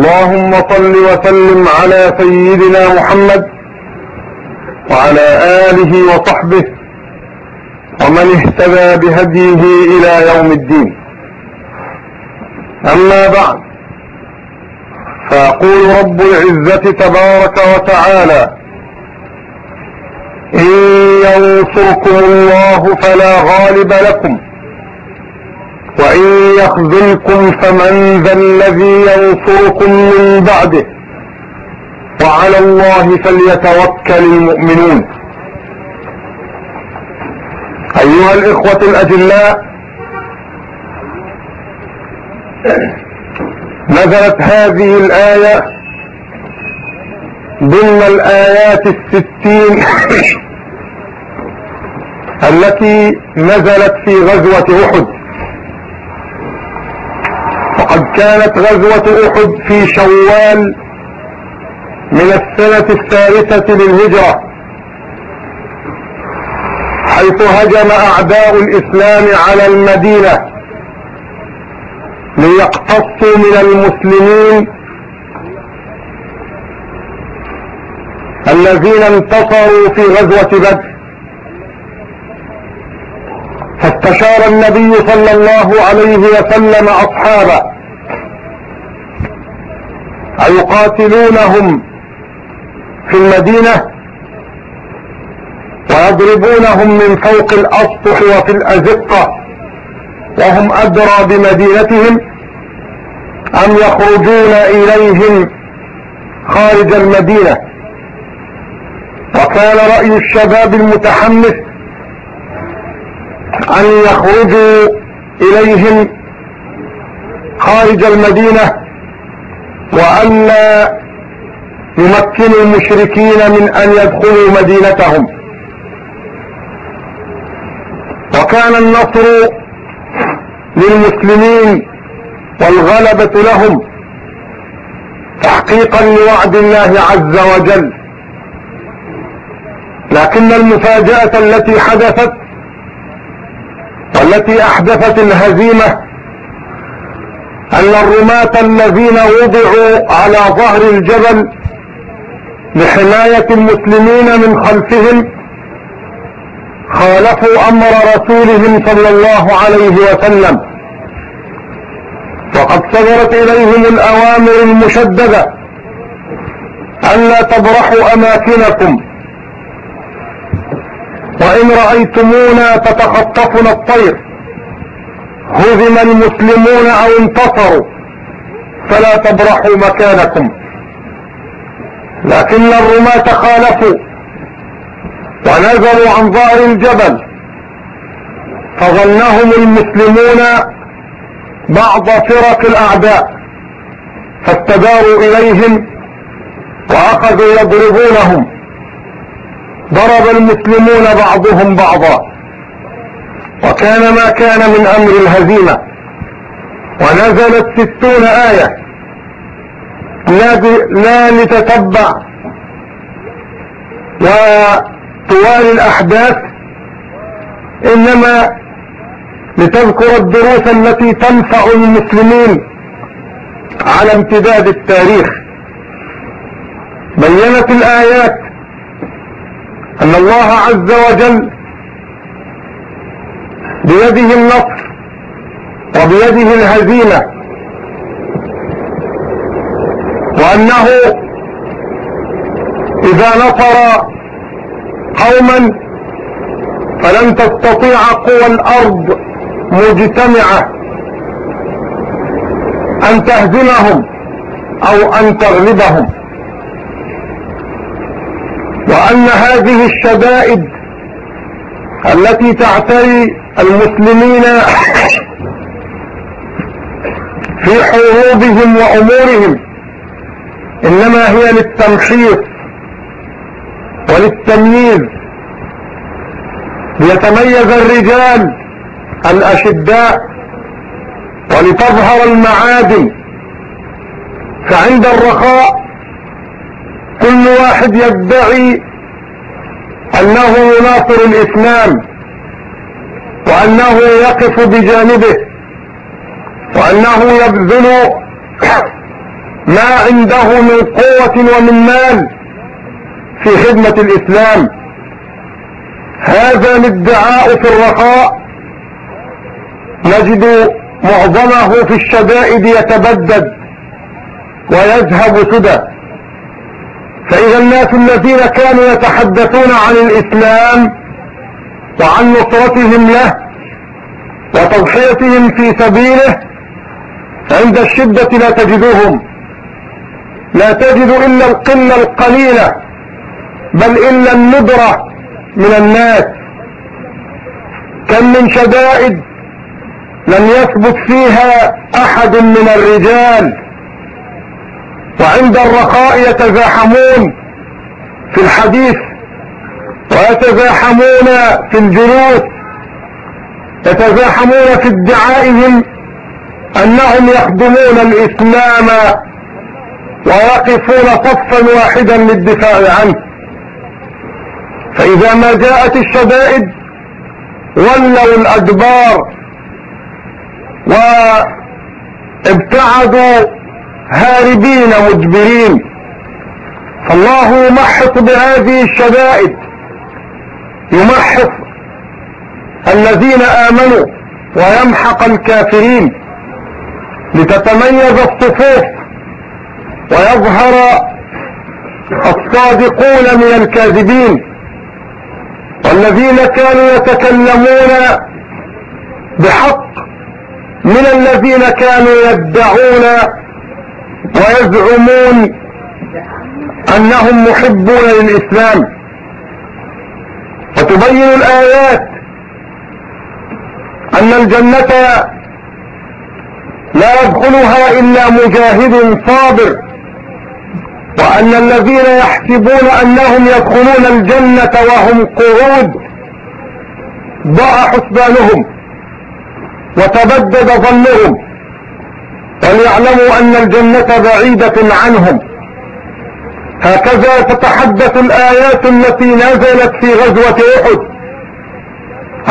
اللهم صل وسلم على سيدنا محمد وعلى آله وصحبه ومن اهتدى بهديه إلى يوم الدين. أما بعد فيقول رب العزة تبارك وتعالى إن ينصركم الله فلا غالب لكم وإن يخذلكم فمن ذا الذي ينصركم من بعده. وعلى الله فليتوكل المؤمنون. أيها الإخوة الأجلاء نزلت هذه الآية ضمن الآيات الستين التي نزلت في غزوة أحد. كانت غزوة أحد في شوال من السنة الثالثة للهجرة حيث هجم أعداء الإسلام على المدينة ليقتصوا من المسلمين الذين انتصروا في غزوة بدر. فاستشار النبي صلى الله عليه وسلم أصحابه ايقاتلونهم في المدينة ويضربونهم من فوق الأسطح وفي الأزقة وهم أدرى بمدينتهم أم يخرجون إليهم خارج المدينة؟ وكان رأي الشباب المتحمس أن يخرجوا إليهم خارج المدينة وألا يمكنوا المشركين من أن يدخلوا مدينتهم. وكان النصر للمسلمين والغلبة لهم تحقيقا لوعد الله عز وجل. لكن المفاجأة التي حدثت والتي أحدثت الهزيمة أن الرماة الذين وضعوا على ظهر الجبل لحماية المسلمين من خلفهم خالفوا أمر رسولهم صلى الله عليه وسلم. وقد صدرت إليهم الأوامر المشددة الا تبرحوا أماكنكم. وإن رأيتمونا تتخطفنا الطير. هزم المسلمون أو انتصروا فلا تبرحوا مكانكم. لكن الرماة خالفوا ونزلوا عن ظهر الجبل. فظنهم المسلمون بعض فرق الاعداء فاستداروا إليهم وأخذوا يضربونهم. ضرب المسلمون بعضهم بعضا. وكان ما كان من أمر الهزيمة. ونزلت ستون آية. لا, لتتبع. وطوال الأحداث إنما لتذكر الدروس التي تنفع المسلمين على امتداد التاريخ. بينت الآيات أن الله عز وجل بيده النصر وبيده الهزيمة. وأنه إذا نصر قوما فلن تستطيع قوى الأرض مجتمعة أن تهزمهم أو أن تغلبهم. وأن هذه الشدائد التي تعتري المسلمين في حروبهم وأمورهم إنما هي للتمحيص وللتمييز. ليتميز الرجال الأشداء ولتظهر المعادن. فعند الرخاء كل واحد يدعي أنه يناصر الإسلام. وأنه يقف بجانبه. وأنه يبذل ما عنده من قوة ومن مال في خدمة الإسلام. هذا الادعاء في الرخاء. نجد معظمه في الشدائد يتبدد ويذهب سدى. فإذا الناس الذين كانوا يتحدثون عن الإسلام وعن نصرتهم له وتضحيتهم في سبيله عند الشدة لا تجدهم لا تجد إلا القلة القليلة بل إلا الندرة من الناس. كم من شدائد لم يثبت فيها أحد من الرجال. وعند الرخاء يتزاحمون في الحديث ويتزاحمون في الجلوس يتزاحمون في ادعائهم أنهم يخدمون الإسلام ويقفون صفا واحدا للدفاع عنه. فإذا ما جاءت الشدائد ولوا الأدبار وابتعدوا هاربين مجبرين فالله يمحص بهذه الشدائد يمحص الذين آمنوا ويمحق الكافرين لتتميز الصفوف ويظهر الصادقون من الكاذبين والذين كانوا يتكلمون بحق من الذين كانوا يدعون ويزعمون أنهم محبون للإسلام. وتبين الآيات أن الجنة لا يدخلها إلا مجاهد صابر وأن الذين يحسبون أنهم يدخلون الجنة وهم قعود ضاع حسبانهم وتبدد ظنهم وليعلموا أن الجنة بعيدة عنهم. هكذا تتحدث الآيات التي نزلت في غزوة أحد.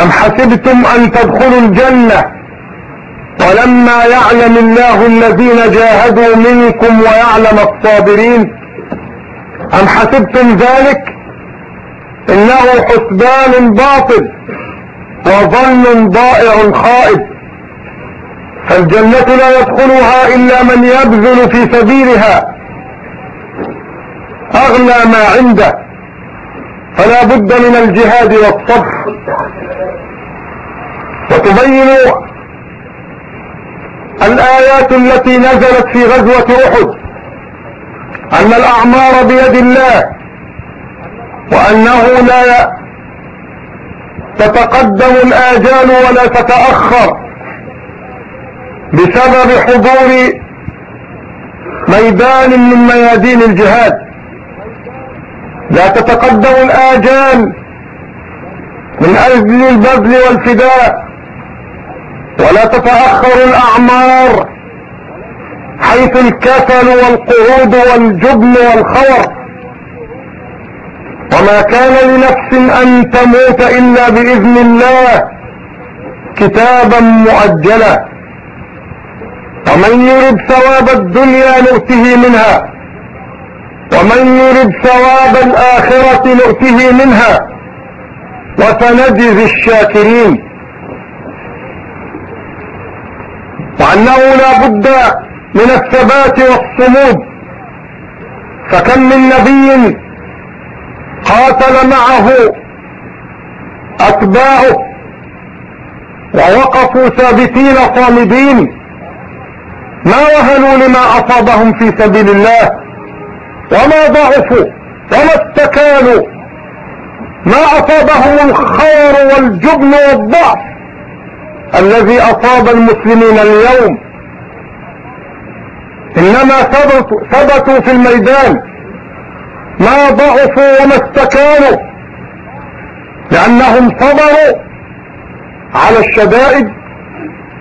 أم حسبتم أن تدخلوا الجنة؟ ولما يعلم الله الذين جاهدوا منكم ويعلم الصابرين أم حسبتم ذلك؟ إنه حسبان باطل وظن ضائع خائب. فالجنة لا يدخلها إلا من يبذل في سبيلها. أغلى ما عنده. فلا بد من الجهاد والصبر. وتبين الآيات التي نزلت في غزوة أحد أن الأعمار بيد الله وأنه لا تتقدم الآجال ولا تتأخر بسبب حضور ميدان من ميادين الجهاد. لا تتقدم الآجال من أجل البذل والفداء ولا تتأخر الأعمار حيث الكسل والقعود والجبن والخور. وما كان لنفس أن تموت إلا بإذن الله كتابا مؤجلا. ومن يرد ثواب الدنيا نؤته منها. ومن يرد ثواب الآخرة نؤته منها وسنجزي الشاكرين. وأنه لا بد من الثبات والصمود. فكم من نبي قاتل معه أتباعه ووقفوا ثابتين صامدين ما وهنوا لما أصابهم في سبيل الله. وما ضعفوا وما استكانوا. ما أصابهم الخور والجبن والضعف الذي أصاب المسلمين اليوم. إنما ثبتوا, ثبتوا في الميدان. ما ضعفوا وما استكانوا. لأنهم صبروا على الشدائد.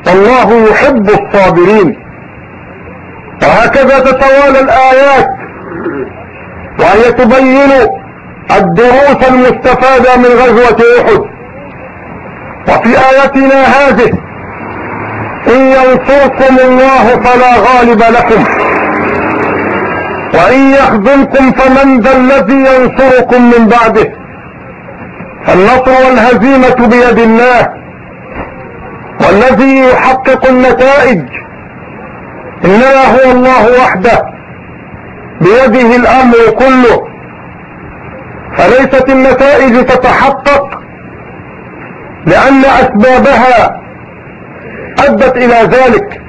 والله يحب الصابرين. وهكذا تتوالى الآيات. وهي تبين الدروس المستفادة من غزوة أحد. وفي ايتنا هذه إن ينصركم الله فلا غالب لكم. وإن يخذلكم فمن ذا الذي ينصركم من بعده. فالنصر والهزيمة بيد الله. والذي يحقق النتائج. انما هو الله وحده. بيده الأمر كله. فليست النتائج تتحقق لأن أسبابها أدت إلى ذلك.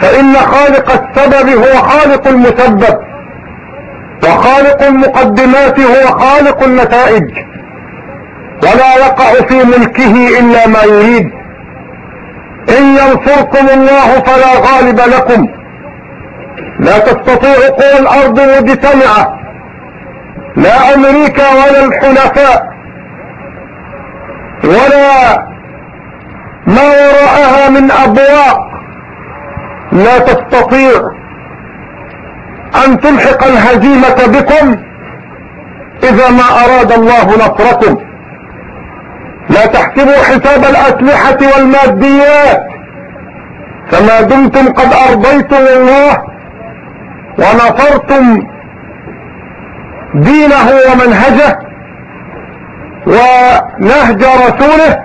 فإن خالق السبب هو خالق المسبب وخالق المقدمات هو خالق النتائج. ولا يقع في ملكه إلا ما يريد. إن ينصركم الله فلا غالب لكم. لا تستطيع قوى الأرض مجتمعة لا أمريكا ولا الحلفاء ولا ما وراءها من ابواق لا تستطيع أن تلحق الهزيمة بكم إذا ما أراد الله نصركم. لا تحسبوا حساب الأسلحة والماديات. فما دمتم قد أرضيتم الله ونصرتم دينه ومنهجه ونهج رسوله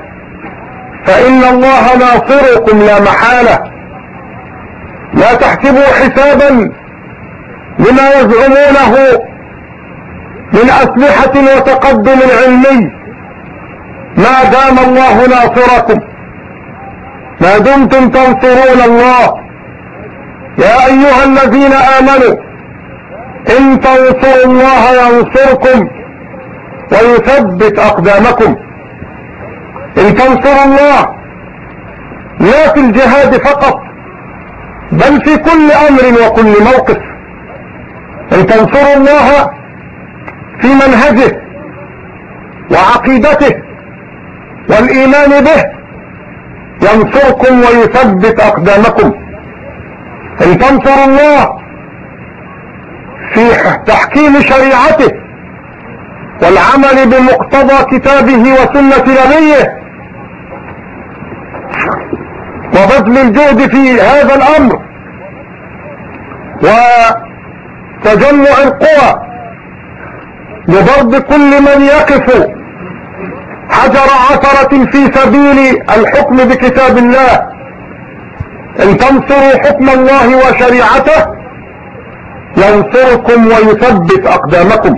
فإن الله ناصركم لا محالة. لا تحسبوا حسابا لما يزعمونه من أسلحة وتقدم علمي. ما دام الله ناصركم. ما دمتم تنصرون الله. يا أيها الذين آمنوا إن تنصروا الله ينصركم ويثبت أقدامكم. إن تنصروا الله لا في الجهاد فقط بل في كل أمر وكل موقف. إن تنصروا الله في منهجه وعقيدته والإيمان به ينصركم ويثبت أقدامكم. ان تنصروا الله في تحكيم شريعته والعمل بمقتضى كتابه وسنة نبيه وبذل الجهد في هذا الأمر وتجمع القوى لضرب كل من يقف حجر عثرة في سبيل الحكم بكتاب الله. إن تنصروا حكم الله وشريعته ينصركم ويثبت أقدامكم.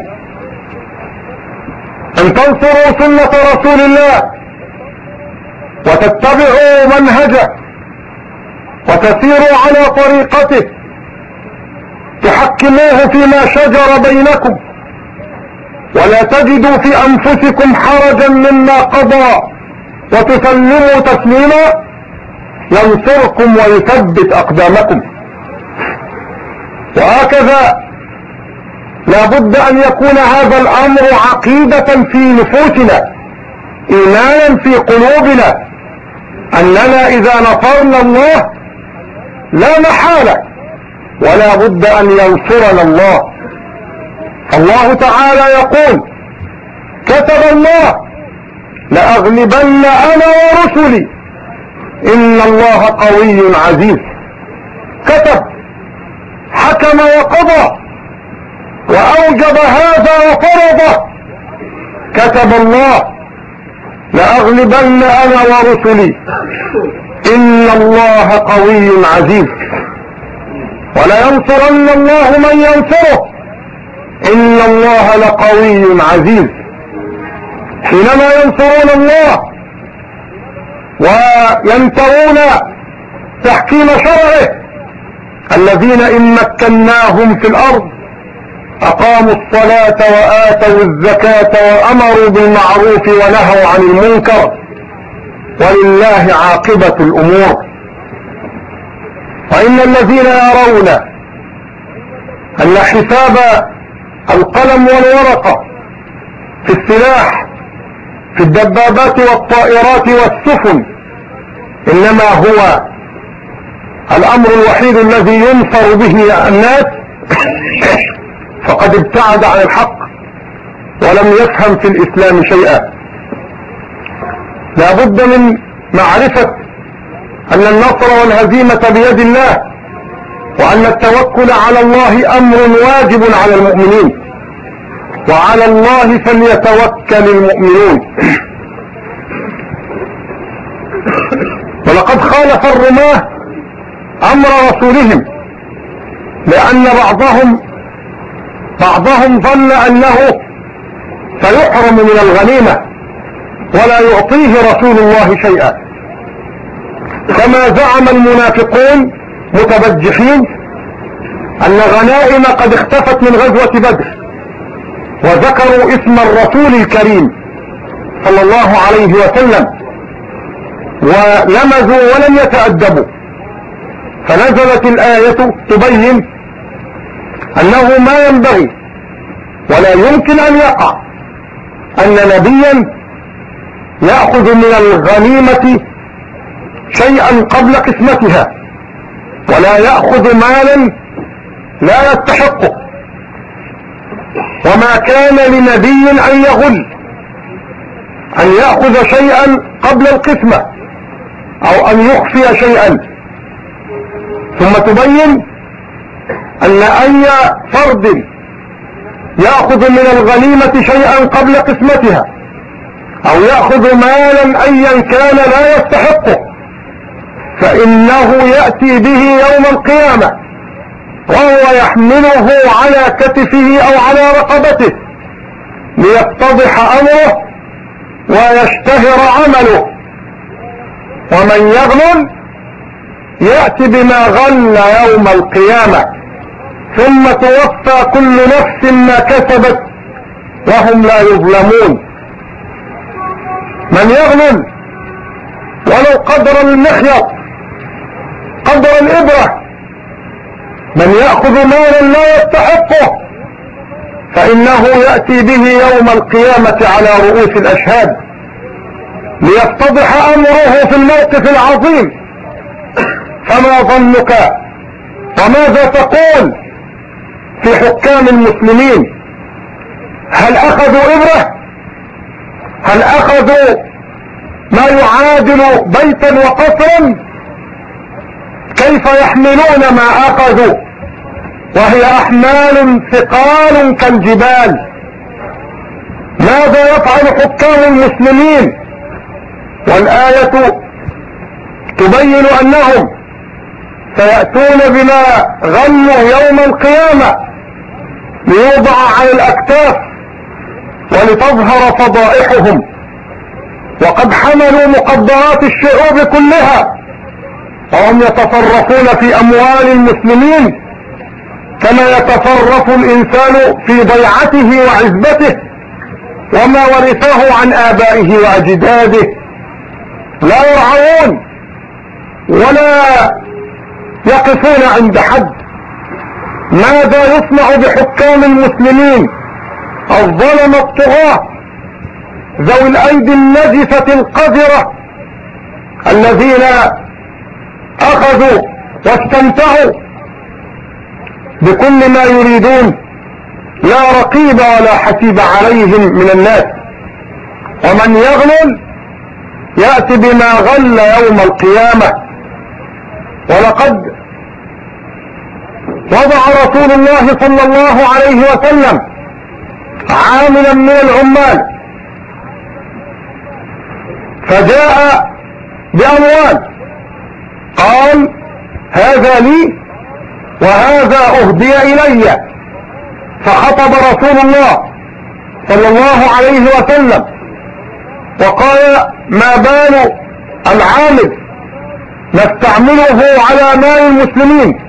إن تنصروا سنة رسول الله وتتبعوا منهجه وتسيروا على طريقته تحكموه فيما شجر بينكم ولا تجدوا في أنفسكم حرجا مما قضى وتسلموا تسليما ينصركم ويثبت أقدامكم. وهكذا لا بد أن يكون هذا الأمر عقيدة في نفوسنا إيمانا في قلوبنا اننا إذا نصرنا الله لا محالة ولا بد أن ينصرنا الله. الله تعالى يقول كتب الله لأغلبن أنا ورسلي. إن الله قوي عزيز. كتب حكم وقضى وأوجب هذا وفرضه كتب الله لأغلبن أنا ورسلي. إن الله قوي عزيز. ولينصرن الله من ينصره. ان الله لقوي عزيز. حينما ينصرون الله وينترون تحكيم شرعه. الذين إن مكناهم في الأرض أقاموا الصلاة وآتوا الزكاة وأمروا بالمعروف ونهوا عن المنكر. ولله عاقبة الأمور. وإن الذين يرون أن حساب القلم والورقة في السلاح في الدبابات والطائرات والسفن إنما هو الأمر الوحيد الذي ينصر به الناس. فقد ابتعد عن الحق ولم يفهم في الإسلام شيئا. لا بد من معرفة أن النصر والهزيمة بيد الله وأن التوكل على الله أمر واجب على المؤمنين وعلى الله فليتوكل المؤمنون. ولقد خالف الرماة أمر رسولهم لأن بعضهم بعضهم ظن أنه سيحرم من الغنيمة ولا يعطيه رسول الله شيئا. كما زعم المنافقون متبجحين أن غنائم قد اختفت من غزوة بدر وذكروا اسم الرسول الكريم صلى الله عليه وسلم. ولمزوا ولم يتأدبوا. فنزلت الآية تبين أنه ما ينبغي ولا يمكن أن يقع أن نبيا يأخذ من الغنيمة شيئا قبل قسمتها ولا يأخذ مالا لا يستحقه وما كان لنبي أن يغل أن يأخذ شيئا قبل القسمة. أو أن يخفي شيئا. ثم تبين أن أي فرد يأخذ من الغنيمة شيئا قبل قسمتها أو يأخذ مالا ايا كان لا يستحقه فإنه يأتي به يوم القيامة وهو يحمله على كتفه أو على رقبته ليتضح أمره ويشتهر عمله. ومن يغلل يأتي بما غل يوم القيامة ثم توفى كل نفس ما كسبت وهم لا يظلمون. من يغلل ولو قدر المخيط قدر الإبرة من يأخذ مالا لا يستحقه فإنه يأتي به يوم القيامة على رؤوس الأشهاد. ليفتضح أمره في الموقف العظيم. فما ظنك؟ وماذا تقول في حكام المسلمين؟ هل أخذوا إبرة؟ هل أخذوا ما يعادل بيتا وقصرا؟ كيف يحملون ما أخذوا؟ وهي أحمال ثقال كالجبال. ماذا يفعل حكام المسلمين؟ والآية تبين أنهم سيأتون بما غلوا يوم القيامة ليوضع على الأكتاف ولتظهر فضائحهم. وقد حملوا مقدرات الشعوب كلها وهم يتصرفون في أموال المسلمين كما يتصرف الإنسان في ضيعته وعزبته وما ورثه عن آبائه وأجداده. لا يرعون ولا يقفون عند حد. ماذا يصنع بحكام المسلمين؟ الظلم الطغاة ذوي الأيدي النجفة القذرة الذين أخذوا واستمتعوا بكل ما يريدون. لا رقيب ولا حسيب عليهم من الناس. ومن يغلل يأتي بما غل يوم القيامة. ولقد وضع رسول الله صلى الله عليه وسلم عاملا من العمال. فجاء بأموال. قال هذا لي وهذا أهدي إلي. فخطب رسول الله صلى الله عليه وسلم. وقال ما بال العامل نستعمله على مال المسلمين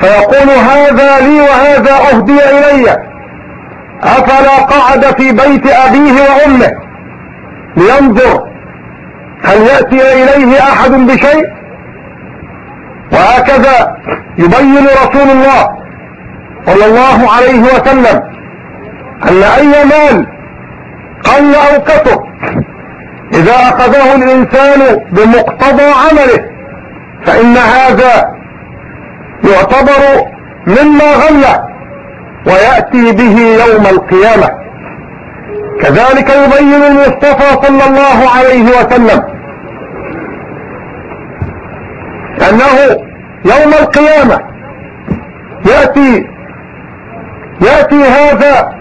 فيقول هذا لي وهذا أهدي إلي. أفلا قعد في بيت أبيه وأمه لينظر هل يأتي إليه أحد بشيء؟ وهكذا يبين رسول الله صلى الله عليه وسلم أن أي مال قل كثر إذا أخذه الإنسان بمقتضى عمله فإن هذا يعتبر مما غل ويأتي به يوم القيامة. كذلك يبين المصطفى صلى الله عليه وسلم أنه يوم القيامة يأتي يأتي هذا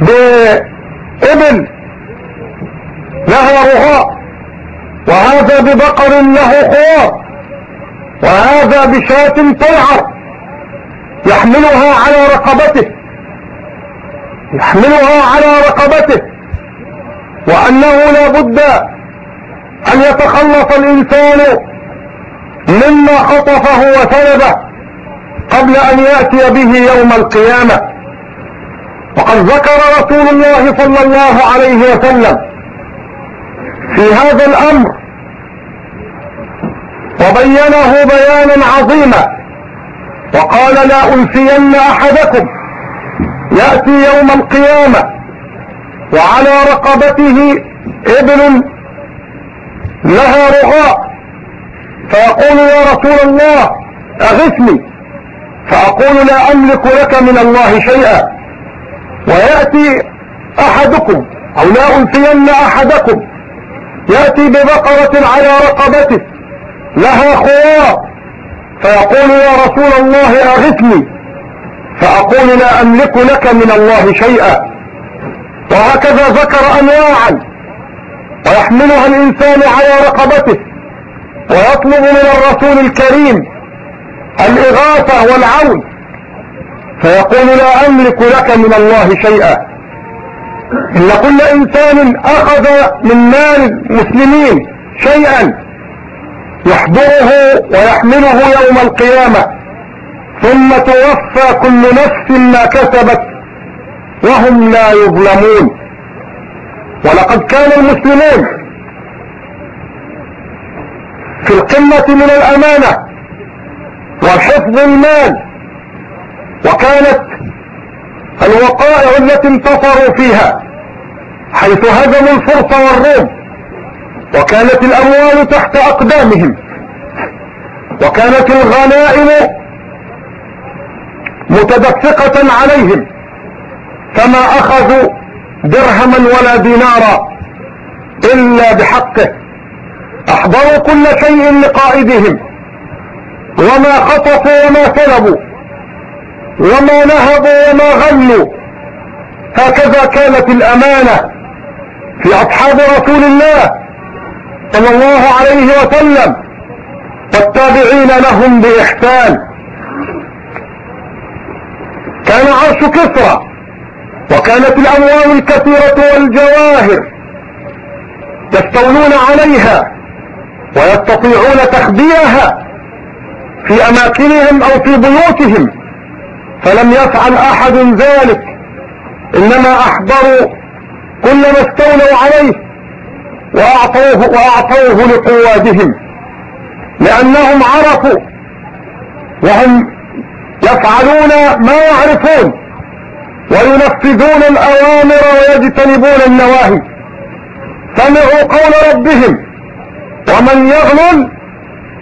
بإبل لها رغاء وهذا ببقر له خوار وهذا بشاة طيعة يحملها على رقبته. يحملها على رقبته. وأنه لا بد أن يتخلص الإنسان مما خطفه وسلبه قبل أن يأتي به يوم القيامة. وقد ذكر رسول الله صلى الله عليه وسلم في هذا الأمر وبينه بيانا عظيما وقال لا أنسين أحدكم يأتي يوم القيامة وعلى رقبته ابن لها رغاء فيقول يا رسول الله أغثني فأقول لا أملك لك من الله شيئا ويأتي أحدكم أو لا أنسين أحدكم يأتي ببقرة على رقبته لها خوار فيقول يا رسول الله أغثني فأقول لا أملك لك من الله شيئا. وهكذا ذكر انواعا ويحملها الإنسان على رقبته ويطلب من الرسول الكريم الإغاثة والعون فيقول لا أملك لك من الله شيئا. إن كل إنسان أخذ من مال المسلمين شيئا يحضره ويحمله يوم القيامة ثم توفى كل نفس ما كسبت وهم لا يظلمون. ولقد كان المسلمون في القمة من الأمانة وحفظ المال وكانت الوقائع التي انتصروا فيها حيث هزموا الفرس والروم وكانت الأموال تحت أقدامهم وكانت الغنائم متدفقة عليهم فما أخذوا درهما ولا دينارا إلا بحقه أحضروا كل شيء لقائدهم وما خطفوا وما سلبوا وما نهبوا وما غلوا. هكذا كانت الأمانة في أصحاب رسول الله صلى الله عليه وسلم والتابعين لهم بإحسان. كان عرش كسرى وكانت الأموال الكثيرة والجواهر يستولون عليها ويستطيعون تخبيئها في أماكنهم أو في بيوتهم. فلم يفعل أحد ذلك. إنما أحضروا كل ما استولوا عليه واعطوه وأعطوه لقوادهم. لأنهم عرفوا وهم يفعلون ما يعرفون وينفذون الأوامر ويجتنبون النواهي. سمعوا قول ربهم. ومن يغلل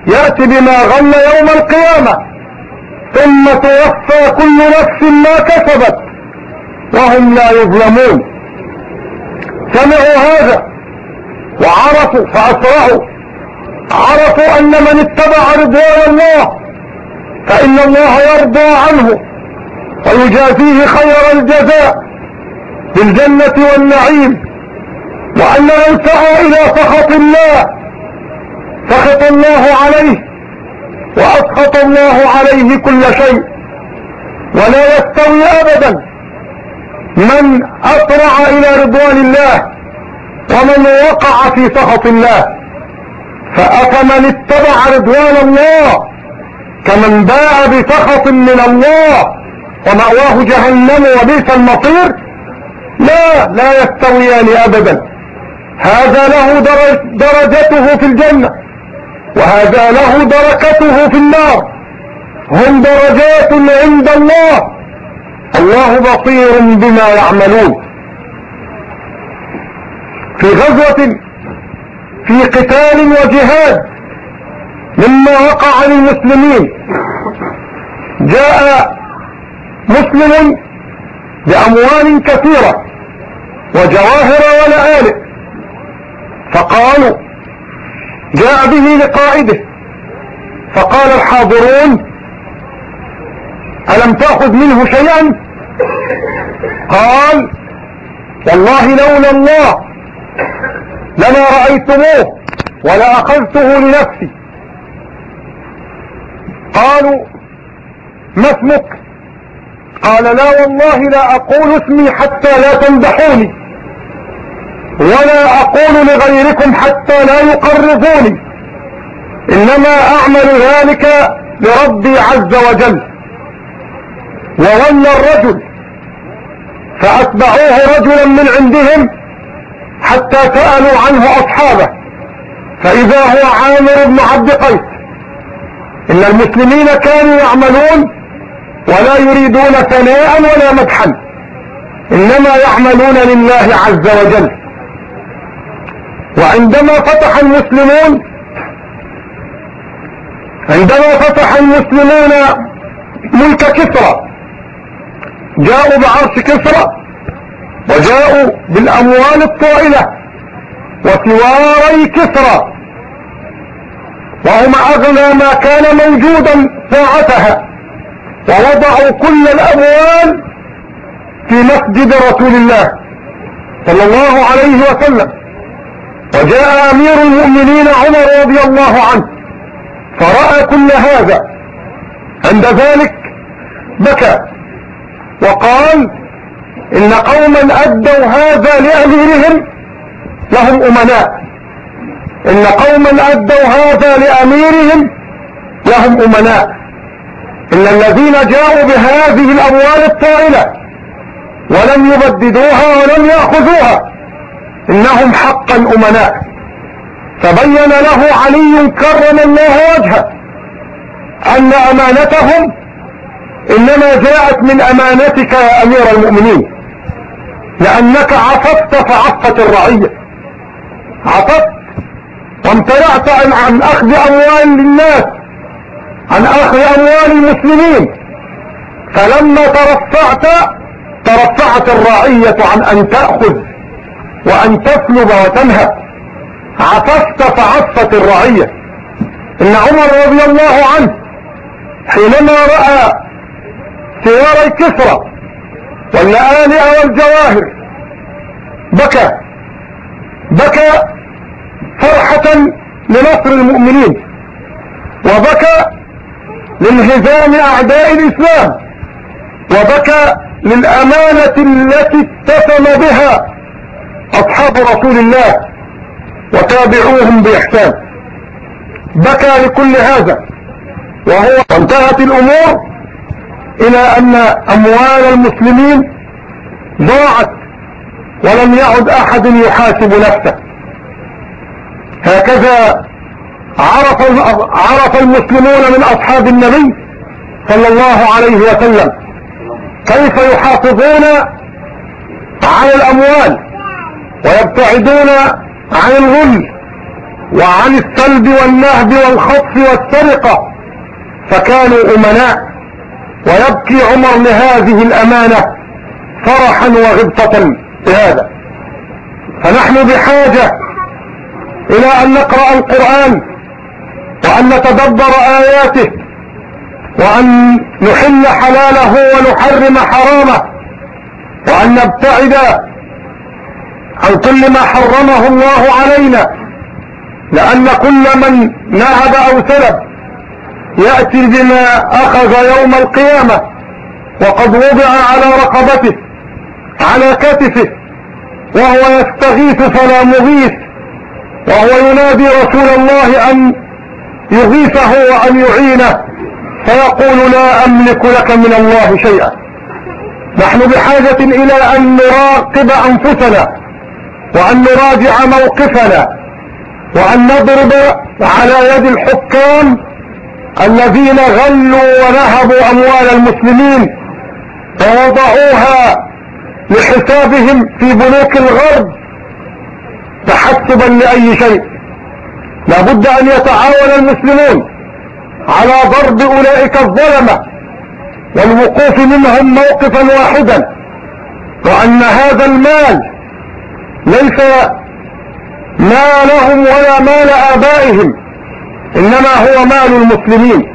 يأتي بما غل يوم القيامة. ثم توفى كل نفس ما كسبت وهم لا يظلمون. سمعوا هذا وعرفوا فأسرعوا. عرفوا أن من اتبع رضوان الله فإن الله يرضى عنه ويجازيه خير الجزاء بالجنة والنعيم. وأن من سعى إلى سخط الله سخط الله عليه. وأسخط الله عليه كل شيء. ولا يستوي أبدا. من أسرع إلى رضوان الله ومن وقع في سخط الله فأفمن اتبع رضوان الله كمن باع بسخط من الله ومأواه جهنم وبئس المصير لا لا يستويان ابدا. هذا له درجته في الجنة. وهذا له دركته في النار. هم درجات عند الله. الله بصير بما يعملون. في غزوة في قتال وجهاد مما وقع للمسلمين. جاء مسلم بأموال كثيرة وجواهر ولآلئ. فقالوا جاء به لقائده. فقال الحاضرون ألم تأخذ منه شيئا؟ قال والله لولا الله لما رأيتموه ولا أخذته لنفسي. قالوا ما اسمك؟ قال لا والله لا أقول اسمي حتى لا تمدحوني ولا أقول لغيركم حتى لا يقرضوني. إنما أعمل ذلك لربي عز وجل. وولى الرجل فأتبعوه رجلا من عندهم حتى سألوا عنه أصحابه. فإذا هو عامر بن عبد قيس إن المسلمين كانوا يعملون ولا يريدون ثناء ولا مدحا إنما يعملون لله عز وجل. وعندما فتح المسلمون عندما فتح المسلمون ملك كسرى جاءوا بعرش كسرى وجاءوا بالأموال الطائلة وسواري كسرى وهما أغلى ما كان موجودا ساعتها ووضعوا كل الأموال في مسجد رسول الله صلى الله عليه وسلم. وجاء أمير المؤمنين عمر رضي الله عنه فرأى كل هذا. عند ذلك بكى وقال إن قوما أدوا هذا لأميرهم لهم أمناء. إن قوما أدوا هذا لأميرهم لهم أمناء. إن الذين جاءوا بهذه الأموال الطائلة ولم يبددوها ولم يأخذوها إنهم حقا أمناء. فبين له علي كرم الله وجهه أن أمانتهم إنما جاءت من أمانتك يا أمير المؤمنين لأنك عففت فعفت الرعية. عففت وامتنعت عن أخذ أموال للناس عن أخذ أموال المسلمين. فلما ترفعت ترفعت الرعية عن أن تأخذ. وأن تسلب وتنهب. عففت فعفت الرعية. إن عمر رضي الله عنه حينما رأى سيارة الكسرى واللآلئ والجواهر بكى. بكى فرحة لنصر المؤمنين. وبكى لانهزام أعداء الإسلام. وبكى للأمانة التي اتسم بها أصحاب رسول الله وتابعوهم بإحسان. بكى لكل هذا. وهو انتهت الأمور إلى أن أموال المسلمين ضاعت ولم يعد أحد يحاسب نفسه. هكذا عرف عرف المسلمون من أصحاب النبي صلى الله عليه وسلم كيف يحافظون على الأموال. ويبتعدون عن الغل وعن السلب والنهب والخطف والسرقة. فكانوا أمناء. ويبكي عمر لهذه الأمانة فرحا وغبطة بهذا. فنحن بحاجة إلى أن نقرأ القرآن وأن نتدبر آياته وأن نحل حلاله ونحرم حرامه وأن نبتعد عن كل ما حرمه الله علينا. لأن كل من نهب أو سلب يأتي بما أخذ يوم القيامة وقد وضع على رقبته على كتفه وهو يستغيث فلا مغيث وهو ينادي رسول الله أن يغيثه وأن يعينه فيقول لا أملك لك من الله شيئا. نحن بحاجة إلى أن نراقب أنفسنا. وأن نراجع موقفنا وأن نضرب على يد الحكام الذين غلوا ونهبوا أموال المسلمين ووضعوها لحسابهم في بنوك الغرب تحسبا لأي شيء. لابد أن يتعاون المسلمون على ضرب أولئك الظلمة والوقوف منهم موقفا واحدا وأن هذا المال ليس مالهم ولا مال آبائهم إنما هو مال المسلمين.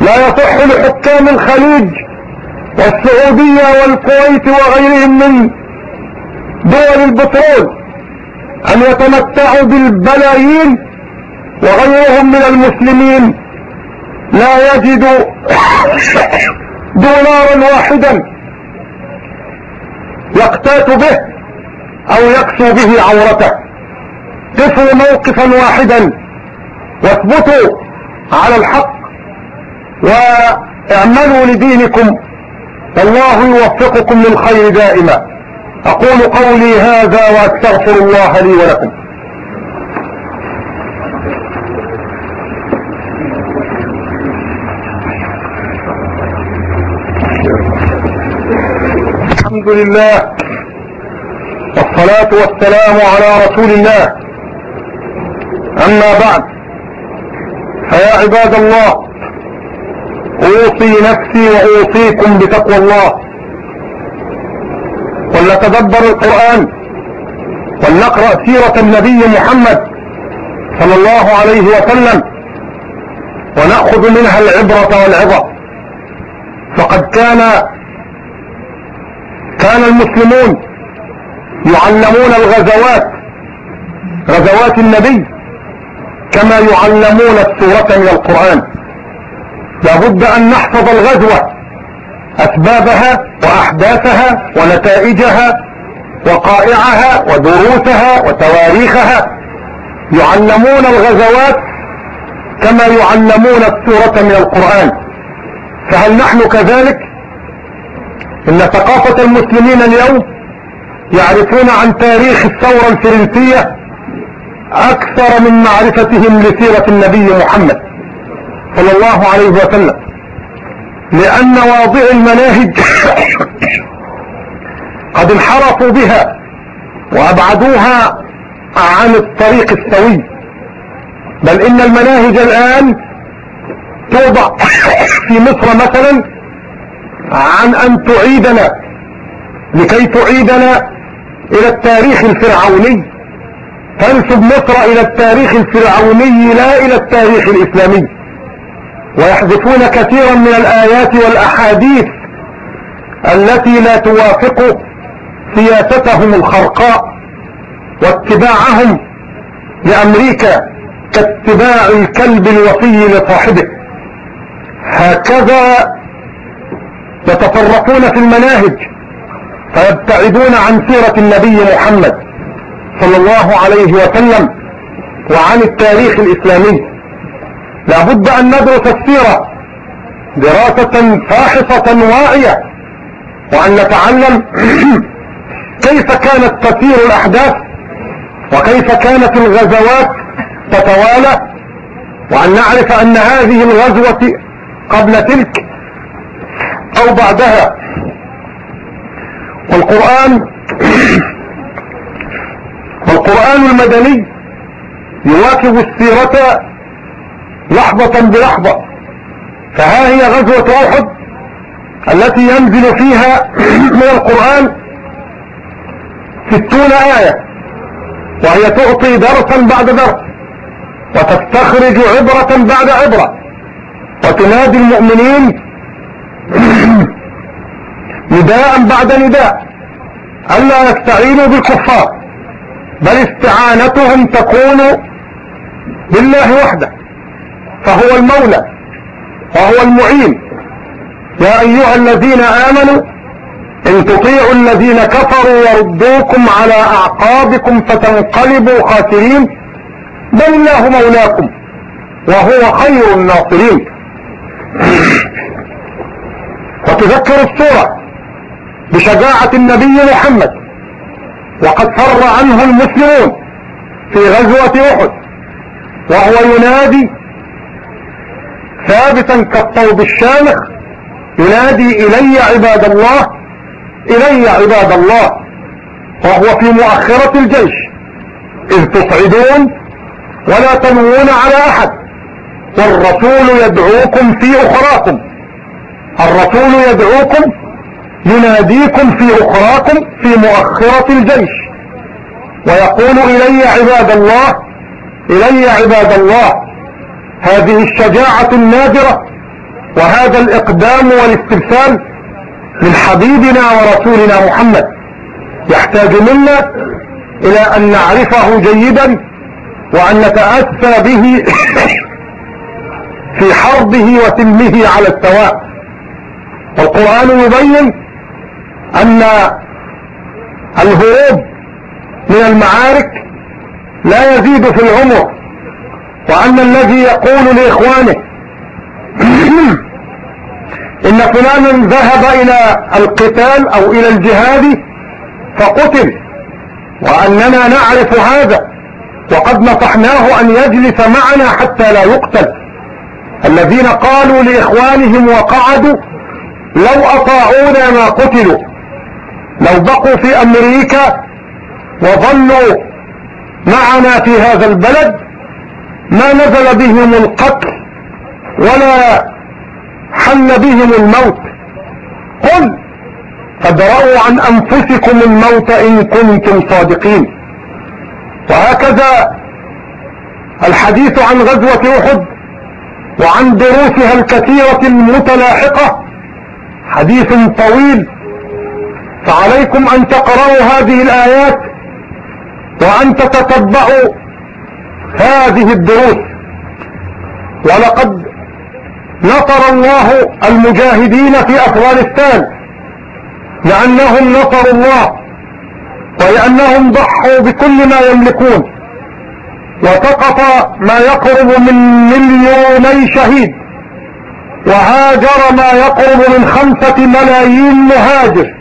لا يصح لحكام الخليج والسعودية والكويت وغيرهم من دول البترول أن يتمتعوا بالبلايين وغيرهم من المسلمين. لا يجد دولارا واحدا يقتات به. أو يكسو به عورته. قفوا موقفا واحدا. واثبتوا على الحق. واعملوا لدينكم. والله يوفقكم للخير دائما. أقول قولي هذا وأستغفر الله لي ولكم. الحمد لله. والصلاة والسلام على رسول الله. أما بعد فيا عباد الله أوصي نفسي وأوصيكم بتقوى الله. ولنتدبر القرآن ولنقرأ سيرة النبي محمد صلى الله عليه وسلم ونأخذ منها العبرة والعظة. فقد كان كان المسلمون يعلمون الغزوات غزوات النبي كما يعلمون السورة من القرآن. لابد أن نحفظ الغزوة أسبابها وأحداثها ونتائجها وقائعها ودروسها وتواريخها. يعلمون الغزوات كما يعلمون السورة من القرآن. فهل نحن كذلك؟ إن ثقافة المسلمين اليوم يعرفون عن تاريخ الثورة الفرنسية أكثر من معرفتهم لسيرة النبي محمد صلى الله عليه وسلم. لأن واضع المناهج قد انحرفوا بها وأبعدوها عن الطريق السوي. بل إن المناهج الآن توضع في مصر مثلا عن أن تعيدنا لكي تعيدنا إلى التاريخ الفرعوني. تنسب مصر إلى التاريخ الفرعوني لا إلى التاريخ الإسلامي. ويحذفون كثيرا من الآيات والأحاديث التي لا توافق سياستهم الخرقاء واتباعهم لأمريكا كاتباع الكلب الوفي لصاحبه. هكذا يتطرقون في المناهج. فيبتعدون عن سيرة النبي محمد صلى الله عليه وسلم وعن التاريخ الإسلامي. لابد أن ندرس السيرة دراسة فاحصة واعية وأن نتعلم كيف كانت تسير الأحداث وكيف كانت الغزوات تتوالى وأن نعرف أن هذه الغزوة قبل تلك أو بعدها. والقرآن والقرآن المدني يواكب السيرة لحظة بلحظة فها هي غزوة أحد التي ينزل فيها من القرآن ستون آية وهي تعطي درسا بعد درس وتستخرج عبرة بعد عبرة وتنادي المؤمنين نداء بعد نداء. ألا يستعينوا بالكفار بل استعانتهم تكون بالله وحده. فهو المولى وهو المعين. يا أيها الذين آمنوا إن تطيعوا الذين كفروا يردوكم على أعقابكم فتنقلبوا خاسرين بل الله مولاكم وهو خير الناصرين. وتذكر الصورة بشجاعة النبي محمد. وقد فر عنه المسلمون في غزوة أحد وهو ينادي ثابتا كالطوب الشامخ ينادي إلي عباد الله إلي عباد الله وهو في مؤخرة الجيش. إذ تصعدون ولا تنوون على أحد والرسول يدعوكم في أخراكم. الرسول يدعوكم يناديكم في أخراكم في مؤخرة الجيش. ويقول إلي عباد الله إلي عباد الله هذه الشجاعة النادرة وهذا الإقدام والاستبسال من حبيبنا ورسولنا محمد. يحتاج منا إلى أن نعرفه جيدا وأن نتأسى به في حربه وسلمه على السواء. والقرآن يبين أن الهروب من المعارك لا يزيد في العمر وأن الذي يقول لإخوانه إن فلانا ذهب إلى القتال أو إلى الجهاد فقتل وأننا نعرف هذا وقد نصحناه أن يجلس معنا حتى لا يقتل. الذين قالوا لإخوانهم وقعدوا لو أطاعونا ما قتلوا. لو بقوا في أمريكا وظلوا معنا في هذا البلد ما نزل بهم القتل ولا حل بهم الموت. قل فادرأوا عن أنفسكم الموت إن كنتم صادقين. وهكذا الحديث عن غزوة أحد وعن دروسها الكثيرة المتلاحقة حديث طويل فعليكم أن تقرأوا هذه الآيات وأن تتتبعوا هذه الدروس. ولقد نصر الله المجاهدين في أفغانستان لأنهم نصروا الله ولأنهم ضحوا بكل ما يملكون. وسقط ما يقرب من مليوني شهيد وهاجر ما يقرب من خمسة ملايين مهاجر.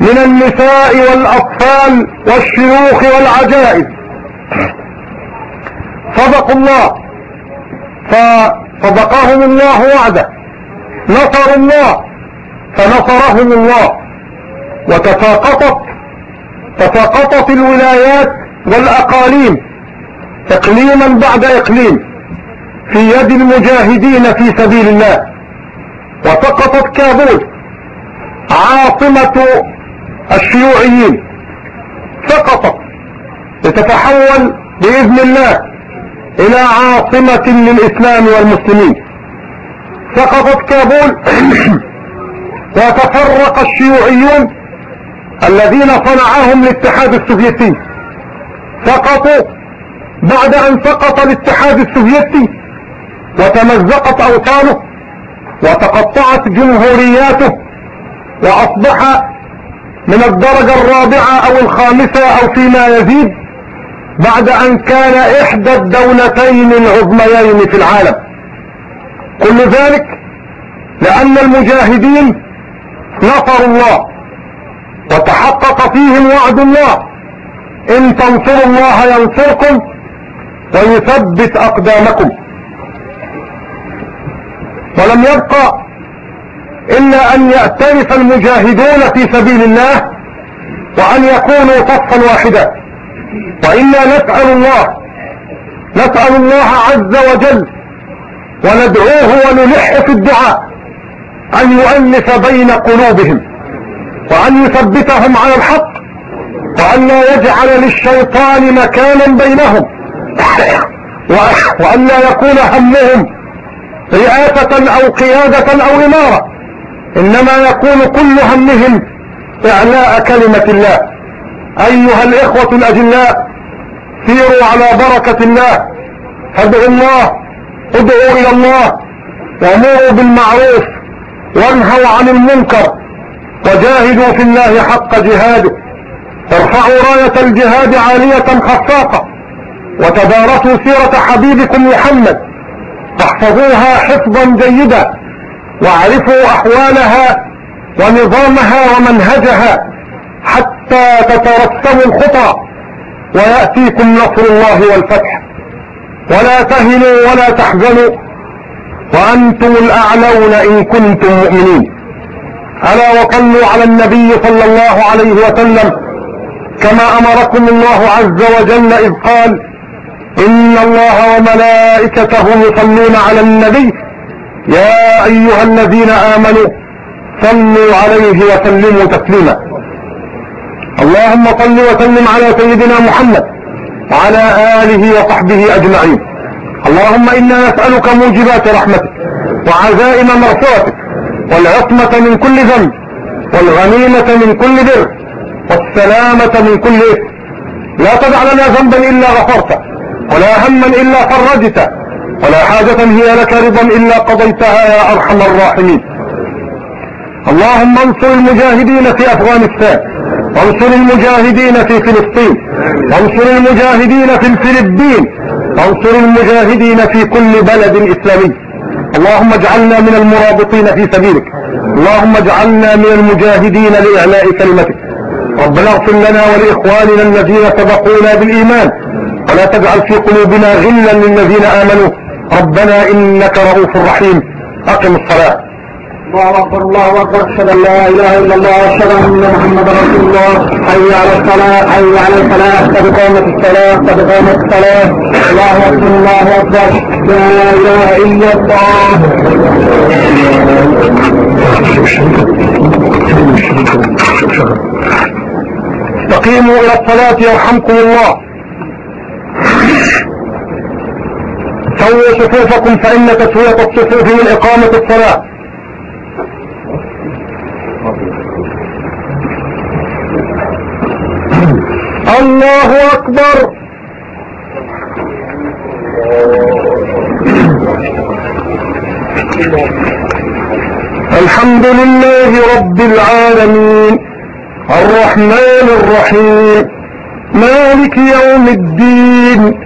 من النساء والأطفال والشيوخ والعجائز صدقوا الله. فصدقهم الله وعده. نصروا الله. فنصرهم الله. وتساقطت تساقطت الولايات والأقاليم اقليما بعد إقليم في يد المجاهدين في سبيل الله. وسقطت كابول عاصمة الشيوعيين سقطت لتتحول بإذن الله إلى عاصمة للإسلام والمسلمين. سقطت كابول وتفرق الشيوعيون الذين صنعهم الاتحاد السوفيتي. سقطوا بعد أن سقط الاتحاد السوفيتي وتمزقت أوطانه وتقطعت جمهورياته وأصبح من الدرجة الرابعة أو الخامسة أو فيما يزيد بعد أن كان إحدى الدولتين العظميين في العالم. كل ذلك لأن المجاهدين نصروا الله وتحقق فيهم وعد الله. إن تنصروا الله ينصركم ويثبت أقدامكم. ولم يبقى الا أن يأترف المجاهدون في سبيل الله وأن يكونوا صفا واحدا. وإنا نسأل الله نسأل الله عز وجل وندعوه ونلح في الدعاء أن يؤلف بين قلوبهم وأن يثبتهم على الحق وأن لا يجعل للشيطان مكانا بينهم وأن لا يكون همهم رئاسة أو قيادة أو إمارة. إنما يكون كل همهم إعلاء كلمة الله. أيها الإخوة الأجلاء سيروا على بركة الله. فادعوا الله ادعوا إلى الله. وأمروا بالمعروف وانهوا عن المنكر وجاهدوا في الله حق جهاده. ارفعوا راية الجهاد عالية خفاقة وتدارسوا سيرة حبيبكم محمد. واحفظوها حفظا جيدا. واعرفوا أحوالها ونظامها ومنهجها حتى تترسموا الخطى ويأتيكم نصر الله والفتح. ولا تهنوا ولا تحزنوا وأنتم الأعلون إن كنتم مؤمنين. ألا وصلوا على النبي صلى الله عليه وسلم كما أمركم الله عز وجل إذ قال إن الله وملائكته يصلون على النبي يا أيها الذين آمنوا صلوا عليه وسلموا تسليما. اللهم صل وسلم على سيدنا محمد وعلى آله وصحبه أجمعين. اللهم إنا نسألك موجبات رحمتك وعزائم مغفرتك والعصمة من كل ذنب والغنيمة من كل بر والسلامة من كل إثم. لا تدع لنا ذنبا إلا غفرته ولا هما إلا فرجته ولا حاجة هي لك رضا إلا قضيتها يا أرحم الراحمين. اللهم انصر المجاهدين في أفغانستان وانصر المجاهدين في فلسطين وانصر المجاهدين في الفلبين وانصر المجاهدين في كل بلد إسلامي. اللهم اجعلنا من المرابطين في سبيلك. اللهم اجعلنا من المجاهدين لإعلاء كلمتك. ربنا اغفر لنا ولإخواننا الذين سبقونا بالإيمان ولا تجعل في قلوبنا غلا للذين آمنوا. ربنا إنك رؤوف رحيم. أقم الصلاة. الله أكبر الله أكبر. أشهد أن لا إله إلا الله أشهد أن محمدا رسول الله. حي على الصلاة حي على الفلاح قد قامت الصلاة قد قامت الصلاة. الله أكبر الله أكبر. لا إله إلا الله. استقيموا إلى الصلاة يرحمكم الله. سووا صفوفكم فإن تسوية الصفوف من إقامة الصلاة. الله أكبر. الحمد لله رب العالمين. الرحمن الرحيم. مالك يوم الدين.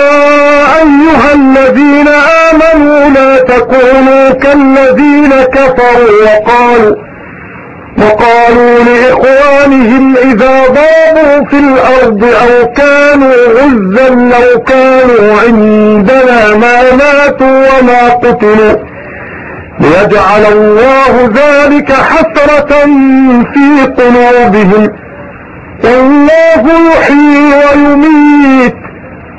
أيها الذين آمنوا لا تكونوا كالذين كفروا وقالوا وقالوا لإخوانهم إذا ضربوا في الأرض أو كانوا غزا لو كانوا عندنا ما ماتوا وما قتلوا. ليجعل الله ذلك حسرة في قلوبهم. والله يحيي ويميت.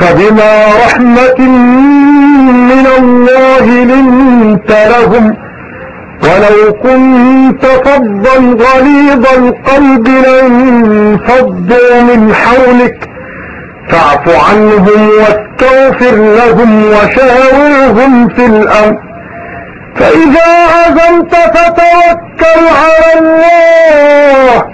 فبما رحمة من الله لنت لهم ولو كنت فظا غليظ القلب لانفضوا من حولك فاعف عنهم واستغفر لهم وشاورهم في الأمر. فإذا عزمت فتوكل على الله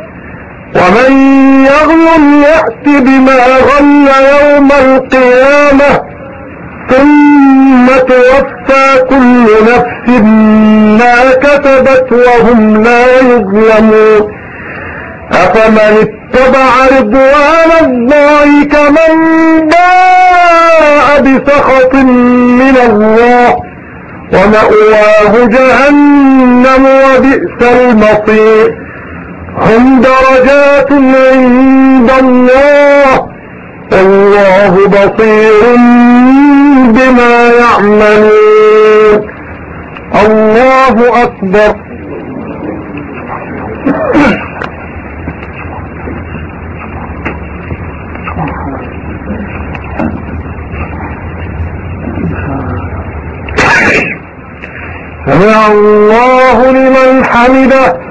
ومن يغل يأت بما غل يوم القيامة ثم توفى كل نفس ما كتبت وهم لا يظلمون. أفمن اتبع رضوان الله كمن باء بسخط من الله ومأواه جهنم وبئس المصير. هم درجات عند الله. والله بصير بما يعملون. الله أكبر. سمع الله لمن حمده.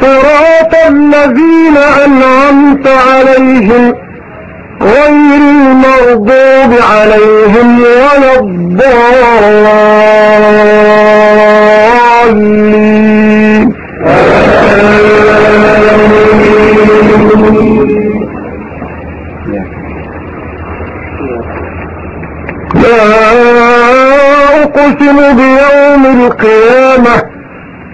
صراط الذين أنعمت عليهم غير المغضوب عليهم ولا الضالين. لا أقسم بيوم القيامة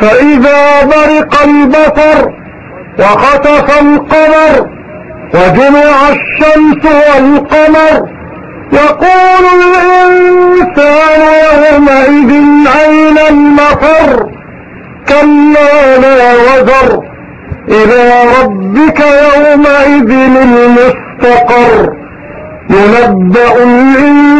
فإذا برق البصر وخسف القمر وجمع الشمس والقمر يقول الإنسان يومئذ أين المفر؟ كلا لا وزر. إلى ربك يومئذ المستقر. ينبأ الإنسان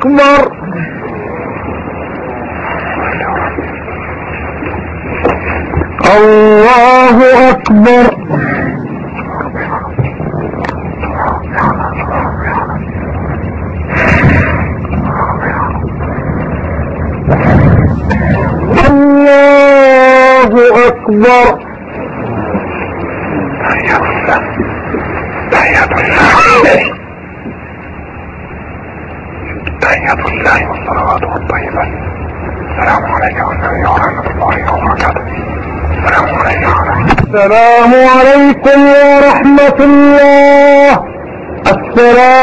أكبر الله أكبر الله أكبر تحية الله تحية الله والصلوات والطيبات السلام عليك والنبي ورحمة الله وبركاته السلام عليك السلام عليكم ورحمة الله